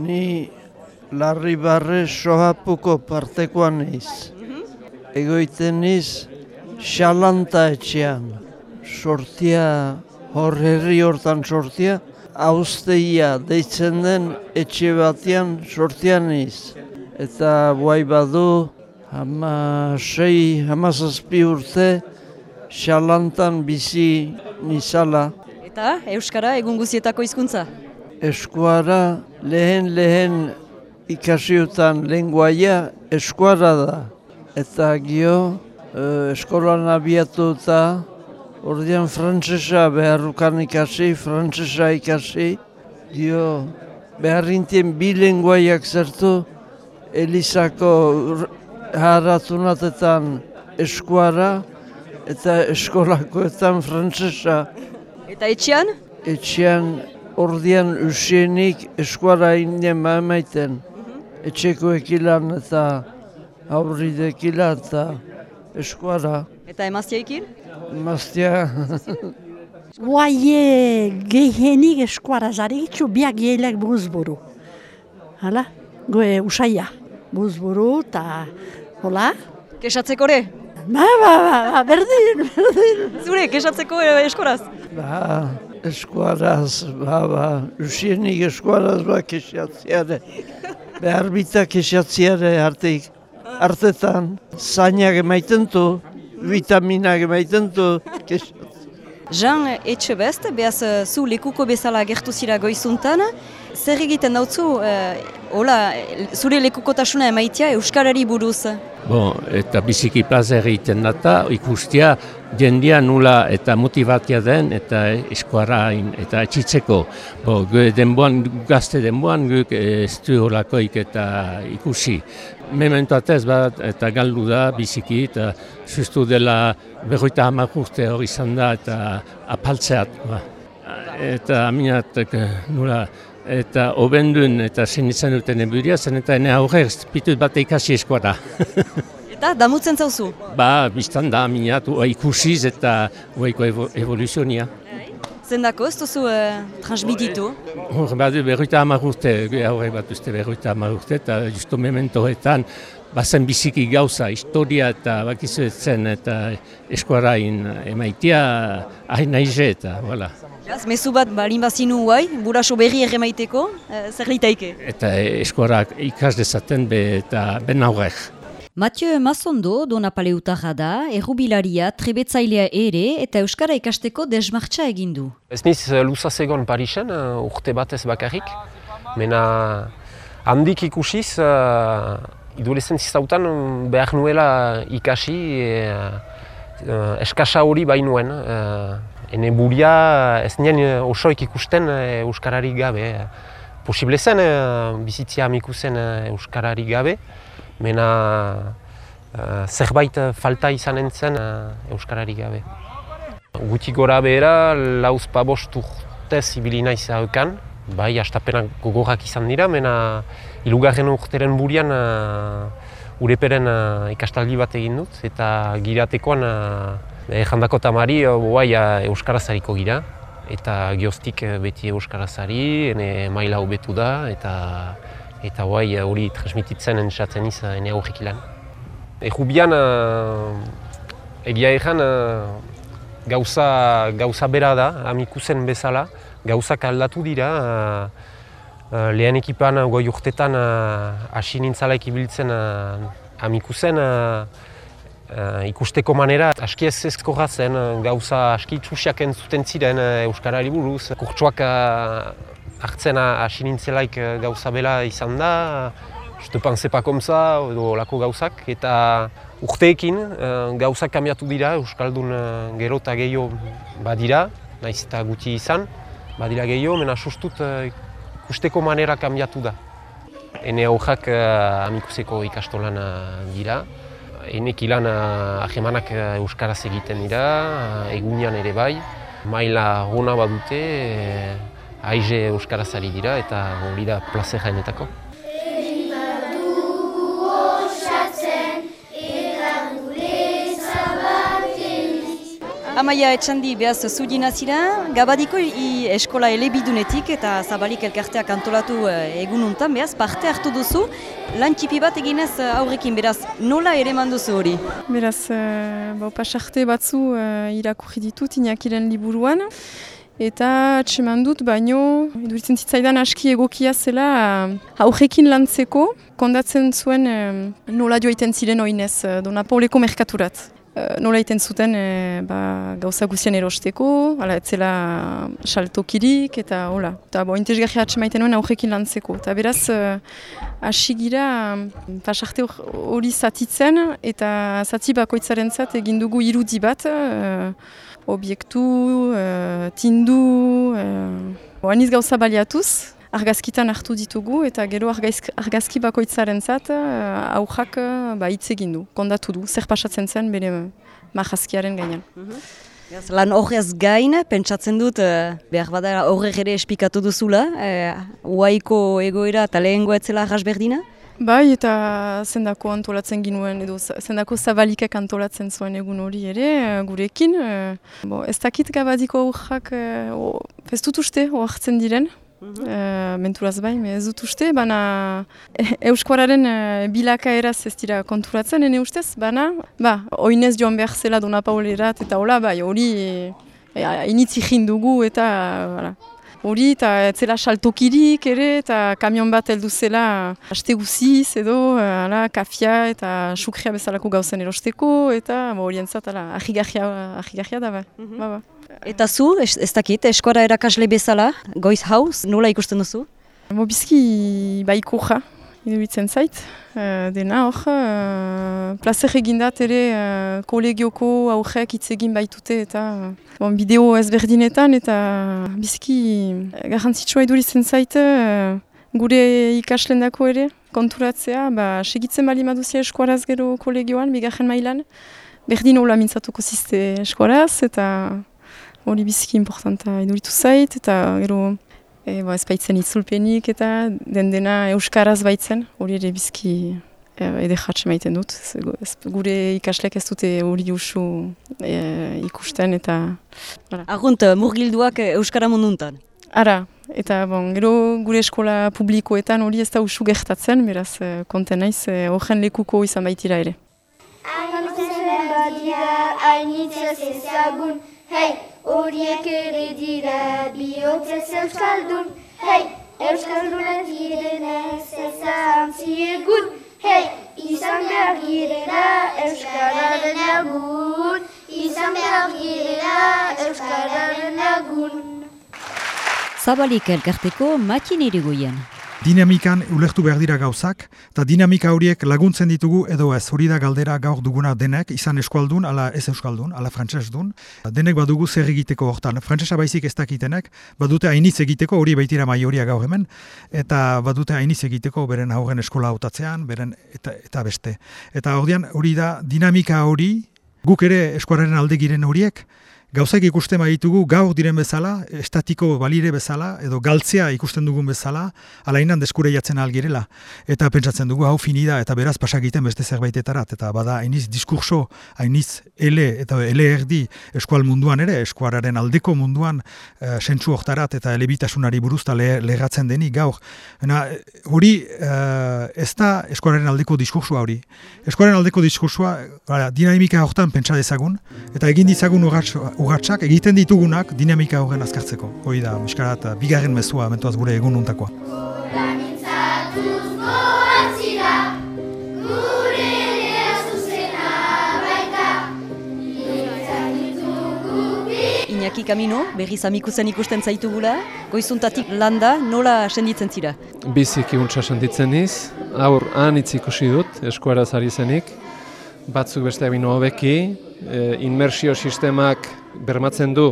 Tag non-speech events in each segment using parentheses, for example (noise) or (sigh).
Ni larri barre sohapuko partekoan niz. Egoiten niz xalanta etxean. Sortia, hor herri hortan sortia, hauzteia deitzen den etxe batean sortian niz. Eta guai badu, hama sei, hama zazpi urte, xalantan bizi nizala. Eta Euskara egun guzietako hizkuntza. Eskuara lehen lehen ikasiutan lenguaia eskuara da. Eta gio eh, eskolan abiatu eta ordean frantzesa beharrukan ikasi, frantzesa ikasi. Gio beharrintien bi lenguaiak zertu Elizako haratunatetan eskuara eta eskolakoetan frantzesa. Eta etxean? Etxean ordian usienik eskuara indien maemaiten. Etxeko ekilan eta aurridek ilan eta eskuara. Eta emaztiaikin? Maztia, (laughs) Guaie gehienik eskuara zaregitzu biak gehielak buruzburu. Hala, goe usaia. Buruzburu eta hola. Kesatzeko ere? Ba, ba, ba, ba, berdin, berdin. Zure, kesatzeko eh, eskoraz? ba, eskuaraz, ba, ba, usienik eskuaraz ba kesiatziare. Behar bita kesiatziare arteik, artetan, zainak emaiten du, vitaminak emaiten du, kesiatziare. Jean Etxebest, behaz eh, zu lekuko bezala gertu zira goizuntan, zer egiten dautzu, eh, hola, zure lekukotasuna emaitia Euskarari buruz? Bon, eta biziki plazer egiten data, ikustia jendia nula eta motivatia den eta eskuarain eta etxitzeko. Bo, denboan, gazte denboan guk ez du holakoik eta ikusi. Memento atez bat eta galdu da biziki eta sustu dela berroita hamar urte hori izan da eta apaltzeat. Ba. Eta aminatek nula eta obendun eta zen izan duten eburia, zen eta ene aurre pitut bat ikasi eskuara. (laughs) Eta damutzen zauzu? Ba, biztan da, minat, ua ikusiz eta uaiko evo, evoluzionia. Zendako, ez duzu eh, transmititu? Hor, badu berroita hamar urte, aurre bat uste berroita hamar urte, eta justo mementoetan, bazen biziki gauza, historia eta bakizu zen eta eskuarain emaitia hain naize eta, voilà. Beraz, mezu bat balin bazinu guai, buraso berri ere maiteko, eh, zer litaike? Eta eskuarak ikas dezaten be eta ben aurrek. Mathieu Mazondo, dona paleutarra da, errubilaria, trebetzailea ere eta Euskara ikasteko desmartxa egindu. Ez niz eh, luzaz egon Parisen, eh, urte batez bakarrik. Mena handik ikusiz, uh, idoleszentzizautan behar nuela ikasi, uh, eskasa hori bainuen. Uh, ene buria ez nien osoik ikusten Euskararik gabe. Posible zen uh, bizitzia amiku zen Euskararik gabe, mena zerbait falta izanen zen uh, Euskararik gabe. Guti gora behera, lauz pabost urtez ibili naiz haukan, bai, astapenak gogorrak izan dira, mena ilugarren urteren burian uh, ureperen uh, ikastaldi bat egin dut, eta giratekoan uh, jandako tamari bai, uh, Euskarazariko gira, eta geoztik uh, beti Euskarazari, ene maila hobetu da, eta eta bai, hori transmititzen entzatzen iz, ene aurrik ilan. Errubian, uh, egia egan, uh, gauza, gauza bera da, amikuzen bezala, gauzak aldatu dira. Uh, uh, lehen ekipan uh, goi urtetan uh, hasi nintzalaik ibiltzen uh, amikuzen uh, uh, ikusteko manera aski ez ezkorra zen, uh, gauza aski txusiak entzuten ziren uh, Euskarari buruz. Kurtsuak uh, hartzen uh, hasi nintzelaik uh, gauza bela izan da, je te pense pas comme ça, edo lako gauzak, eta urteekin uh, gauzak kamiatu dira, Euskaldun uh, gero eta gehiago badira, naiz eta guti izan, badira gehiago, mena sustut uh, ikusteko manera kamiatu da. Ene aurrak uh, amikuseko ikastolan dira, enek ilan uh, ahemanak Euskaraz egiten dira, egunean ere bai, maila gona badute, aize Euskarazari dira eta hori da plazer jaenetako. Amaia etxandi behaz zudina zira, gabadiko i eskola elebidunetik eta zabalik elkarteak antolatu eh, egununtan behaz parte hartu duzu, lan txipi bat eginez eh, aurrekin beraz, nola ere manduzu hori? Beraz, uh, bo, pasarte batzu uh, irakurri ditut inakiren liburuan. Eta atseman dut, baino, iduritzen zitzaidan aski egokia zela aurrekin lantzeko, kondatzen zuen uh, nola joaiten ziren oinez, uh, Dona Pauleko merkaturat. Uh, nola iten zuten uh, ba, gauza guzien erosteko, ala etzela saltokirik eta hola. Eta bo, intezgarri atsemaiten nuen aurrekin lantzeko. Eta beraz, uh, hasi gira um, pasarte hori zatitzen eta zati bakoitzaren zat egin dugu irudi bat, obiektu, uh, tindu, uh, aniz gauza baliatuz, argazkitan hartu ditugu eta gero argazk, argazki bakoitzaren zat uh, aurrak uh, ba, hitz egin du, kondatu du, zer pasatzen zen bere mahazkiaren gainean. Mm Lan horrez gain, pentsatzen dut, uh, behar bada horrek ere espikatu duzula, uh, uaiko egoera eta lehengoa etzela berdina? Bai, eta zendako antolatzen ginuen, edo zendako zabalikak antolatzen zuen egun hori ere, eh, gurekin. E, bo, ez dakit gabadiko aurrak, e, ez dut uste, oartzen diren, mm menturaz bai, ez dut uste, baina (laughs) Euskararen e, bilaka eraz ez dira konturatzen, ene ustez, baina, ba, oinez joan behar zela Dona Paulerat, eta bai, hori e, e, initzi jindugu, eta, bara, hori eta etzela saltokirik ere eta kamion bat heldu zela haste guziz edo ala, kafia eta sukria bezalako gauzen erosteko eta hori entzat ahigahia da ba. Mm ba, ba. Eta zu, ez, ez dakit, eskora erakasle bezala, goiz hauz, nola ikusten duzu? Mobizki baiko ja, idubitzen zait, uh, dena hor, uh, placer egindat ere uh, kolegioko aurrek hitz egin baitute eta uh, bon, bideo ezberdinetan eta bizki garrantzitsua iduritzen zait uh, gure ikaslen dako ere konturatzea, ba, segitzen bali maduzia eskuaraz gero kolegioan, bigarren mailan, berdin hola mintzatuko ziste eskuaraz eta hori bizki importanta iduritu zait eta gero E, bo, ez baitzen itzulpenik eta den dena euskaraz baitzen, hori ere bizki e, ede jatxe maiten dut. Ez, gure ikaslek ez dute hori usu e, ikusten eta... Agunt, murgilduak euskara munduntan? Ara, eta bon, gero gure eskola publikoetan hori ez da usu gertatzen, beraz konten naiz, horren lekuko izan baitira ere. Hainitzen badia, hainitzen ezagun, hei, horiek ere dira bihotzez euskaldun, hei, euskaldunen direnez ezan ziegun, hei, izan behar girela euskararen lagun, izan behar girela euskararen lagun. Zabalik elkarteko matxin irigoien dinamikan ulertu behar dira gauzak, eta dinamika horiek laguntzen ditugu edo ez, hori da galdera gaur duguna denek, izan eskualdun, ala ez euskaldun, ala frantzesdun. Denek badugu zer egiteko hortan, frantzesa baizik ez dakitenek, badute hainitz egiteko, hori baitira maioria gaur hemen, eta badute hainitz egiteko beren aurren eskola hautatzean, beren eta, eta beste. Eta hori da dinamika hori, guk ere eskuararen alde giren horiek, gauzak ikusten baditugu gaur diren bezala, estatiko balire bezala, edo galtzea ikusten dugun bezala, alainan deskure jatzen algirela. Eta pentsatzen dugu hau finida eta beraz pasak egiten beste zerbaitetarat. Eta bada hainiz diskurso, hainiz ele eta ele erdi eskual munduan ere, eskuararen aldeko munduan e, sentsu oktarat eta elebitasunari buruzta le, legatzen denik gaur. hori e, ez da eskuararen aldeko diskursua hori. Eskuararen aldeko diskursua dinamika hortan pentsa dezagun, eta egin ditzagun ugartsak egiten ditugunak dinamika horren azkartzeko. Hoi da, miskara eta bigarren mezua mentuaz gure egun untakoa. Iñaki Kamino, berriz amikuzen ikusten zaitugula, goizuntatik landa, nola senditzen zira? Biziki untsa senditzen niz, aur han ikusi dut, eskuara zari zenik, batzuk beste abino hobeki, e, inmersio sistemak bermatzen du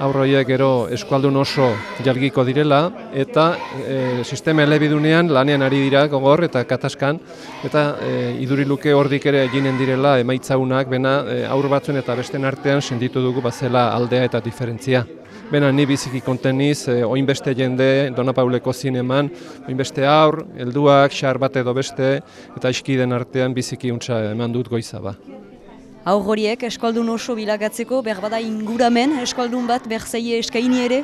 aurroiek gero eskualdun oso jalgiko direla eta e, sistema elebidunean lanean ari dira gogor eta kataskan eta e, iduriluke hordik ere eginen direla emaitzaunak bena e, aur batzuen eta besten artean senditu dugu bazela aldea eta diferentzia. Bena ni biziki konteniz, e, oinbeste jende, Dona Pauleko zineman, oinbeste aur, helduak, xar bat edo beste, eta eskiden artean biziki untsa eman dut goiza ba. Aur horiek eskaldun oso bilagatzeko, behar bada inguramen eskaldun bat behar zaie eskaini ere?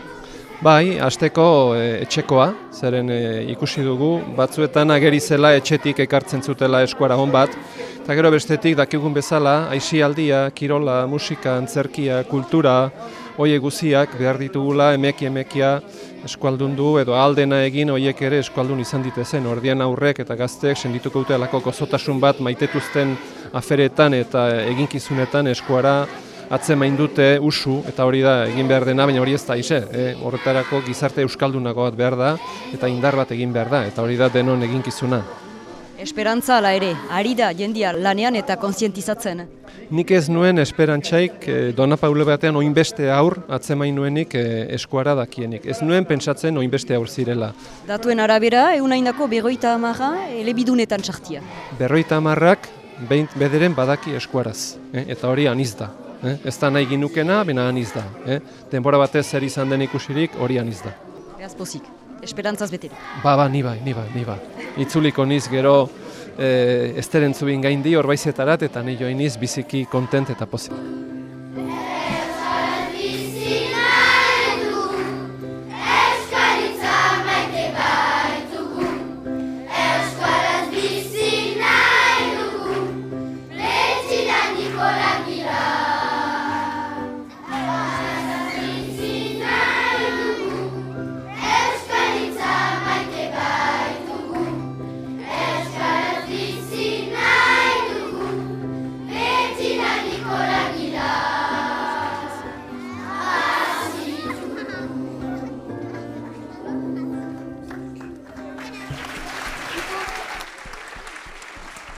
Bai, asteko e, etxekoa, zeren e, ikusi dugu, batzuetan ageri zela etxetik ekartzen zutela eskuara hon bat, eta gero bestetik dakigun bezala, aisialdia, kirola, musika, antzerkia, kultura, hoiek guziak behar ditugula emeki emekia eskualdundu edo aldena egin hoiek ere eskualdun izan ditezen. Ordian aurrek eta gazteek sendituko dute alako gozotasun bat maitetuzten aferetan eta eginkizunetan eskuara atzemain dute usu eta hori da egin behar dena, baina hori ez da ise. E, horretarako gizarte euskaldunago bat behar da eta indar bat egin behar da eta hori da denon eginkizuna. Esperantza ala ere, ari da jendia lanean eta konsientizatzen. Nik ez nuen esperantzaik eh, Dona Paule batean oinbeste aur atzemain nuenik eh, eskuara dakienik. Ez nuen pentsatzen oinbeste aur zirela. Datuen arabera, egunaindako berroita amarra elebidunetan txartia. Berroita amarrak bederen badaki eskuaraz, eh? eta hori aniz da. Eh? Ez da nahi ginukena, bena aniz da. Eh? Denbora batez zer izan den ikusirik, hori aniz da. Beaz pozik, esperantzaz bete. Ba, ba, ni bai, ni bai, ni bai. Itzuliko niz gero eh, esteren zubin gaindi horbaizetarat eta ni joiniz biziki kontent eta pozik.